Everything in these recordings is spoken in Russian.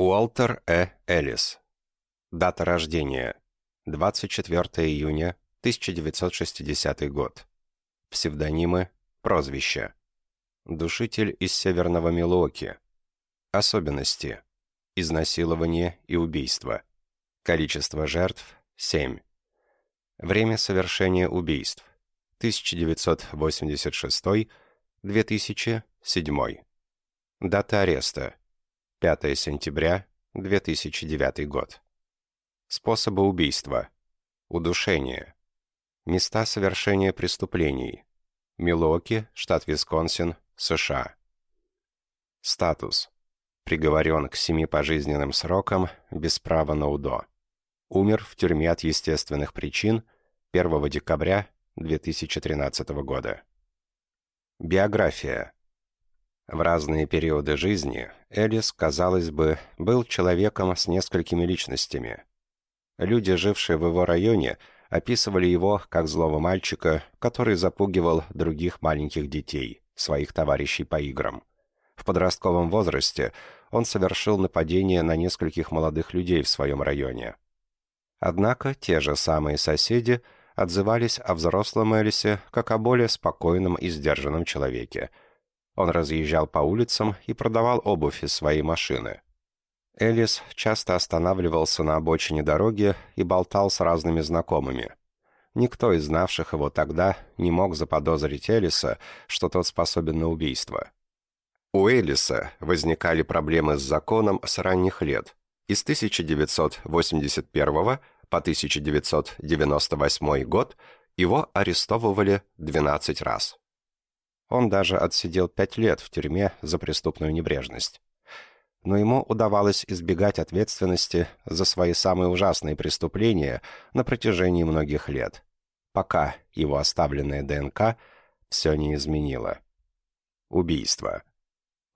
Уолтер Э. Эллис. Дата рождения. 24 июня 1960 год. Псевдонимы, прозвища. Душитель из Северного Милуоки. Особенности. Изнасилование и убийство. Количество жертв – 7. Время совершения убийств. 1986-2007. Дата ареста. 5 сентября 2009 год. Способы убийства. Удушение. Места совершения преступлений. Милуоки, штат Висконсин, США. Статус. Приговорен к семи пожизненным срокам без права на УДО. Умер в тюрьме от естественных причин 1 декабря 2013 года. Биография. В разные периоды жизни Элис, казалось бы, был человеком с несколькими личностями. Люди, жившие в его районе, описывали его как злого мальчика, который запугивал других маленьких детей, своих товарищей по играм. В подростковом возрасте он совершил нападение на нескольких молодых людей в своем районе. Однако те же самые соседи отзывались о взрослом Элисе как о более спокойном и сдержанном человеке. Он разъезжал по улицам и продавал обувь из своей машины – Элис часто останавливался на обочине дороги и болтал с разными знакомыми. Никто из знавших его тогда не мог заподозрить Элиса, что тот способен на убийство. У Элиса возникали проблемы с законом с ранних лет. И с 1981 по 1998 год его арестовывали 12 раз. Он даже отсидел 5 лет в тюрьме за преступную небрежность но ему удавалось избегать ответственности за свои самые ужасные преступления на протяжении многих лет, пока его оставленная ДНК все не изменило. Убийство.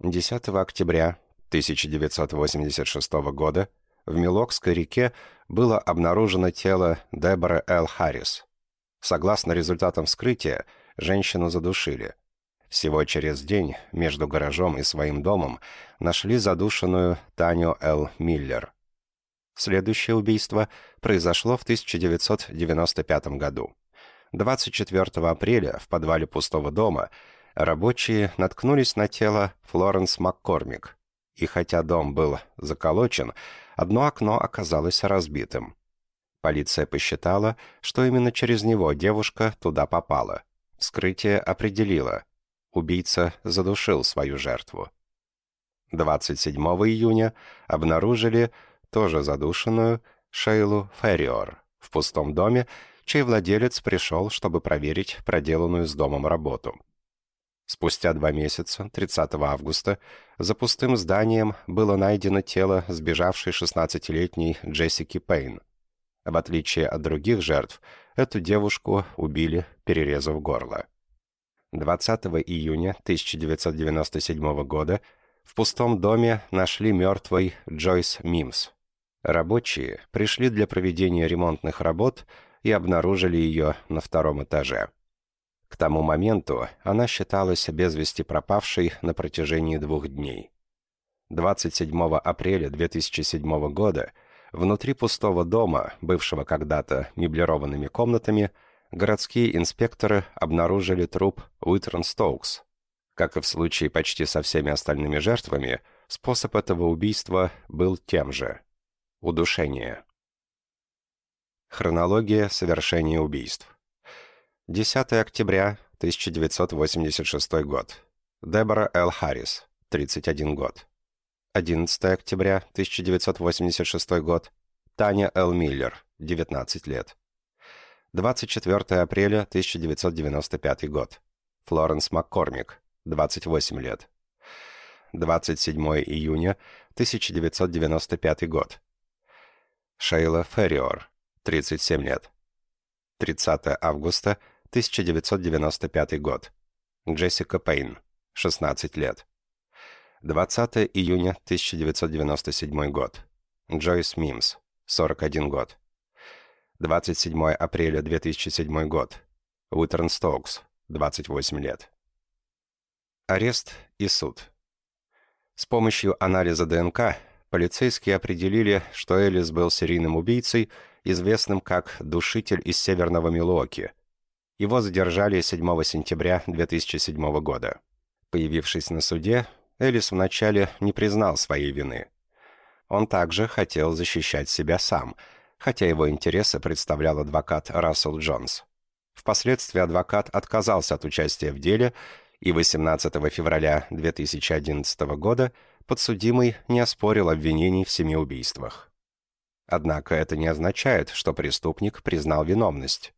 10 октября 1986 года в Милокской реке было обнаружено тело Дебора Л. Харрис. Согласно результатам вскрытия, женщину задушили – всего через день между гаражом и своим домом нашли задушенную Таню Л. Миллер. Следующее убийство произошло в 1995 году. 24 апреля в подвале пустого дома рабочие наткнулись на тело Флоренс Маккормик. И хотя дом был заколочен, одно окно оказалось разбитым. Полиция посчитала, что именно через него девушка туда попала. Вскрытие определило, убийца задушил свою жертву. 27 июня обнаружили тоже задушенную Шейлу Ферриор в пустом доме, чей владелец пришел, чтобы проверить проделанную с домом работу. Спустя два месяца, 30 августа, за пустым зданием было найдено тело сбежавшей 16-летней Джессики Пейн. В отличие от других жертв, эту девушку убили, перерезав горло. 20 июня 1997 года в пустом доме нашли мертвой Джойс Мимс. Рабочие пришли для проведения ремонтных работ и обнаружили ее на втором этаже. К тому моменту она считалась без вести пропавшей на протяжении двух дней. 27 апреля 2007 года внутри пустого дома, бывшего когда-то меблированными комнатами, городские инспекторы обнаружили труп Уитрон Стоукс. Как и в случае почти со всеми остальными жертвами, способ этого убийства был тем же – удушение. Хронология совершения убийств. 10 октября 1986 год. Дебора Л. Харрис, 31 год. 11 октября 1986 год. Таня Л. Миллер, 19 лет. 24 апреля 1995 год. Флоренс Маккормик, 28 лет. 27 июня 1995 год. Шейла Ферриор, 37 лет. 30 августа 1995 год. Джессика Пейн, 16 лет. 20 июня 1997 год. Джойс Мимс, 41 год. 27 апреля 2007 год. Уитерн Стоукс, 28 лет. Арест и суд. С помощью анализа ДНК полицейские определили, что Элис был серийным убийцей, известным как «душитель из северного Милуоки». Его задержали 7 сентября 2007 года. Появившись на суде, Элис вначале не признал своей вины. Он также хотел защищать себя сам, хотя его интересы представлял адвокат Рассел Джонс. Впоследствии адвокат отказался от участия в деле, и 18 февраля 2011 года подсудимый не оспорил обвинений в семи убийствах. Однако это не означает, что преступник признал виновность.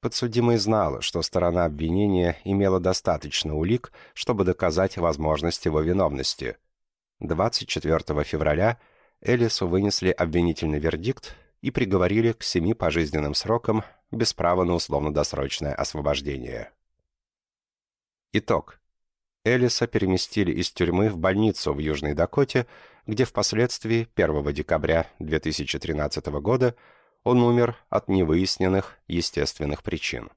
Подсудимый знал, что сторона обвинения имела достаточно улик, чтобы доказать возможность его виновности. 24 февраля Элису вынесли обвинительный вердикт и приговорили к семи пожизненным срокам без права на условно-досрочное освобождение. Итог. Элиса переместили из тюрьмы в больницу в Южной Дакоте, где впоследствии 1 декабря 2013 года он умер от невыясненных естественных причин.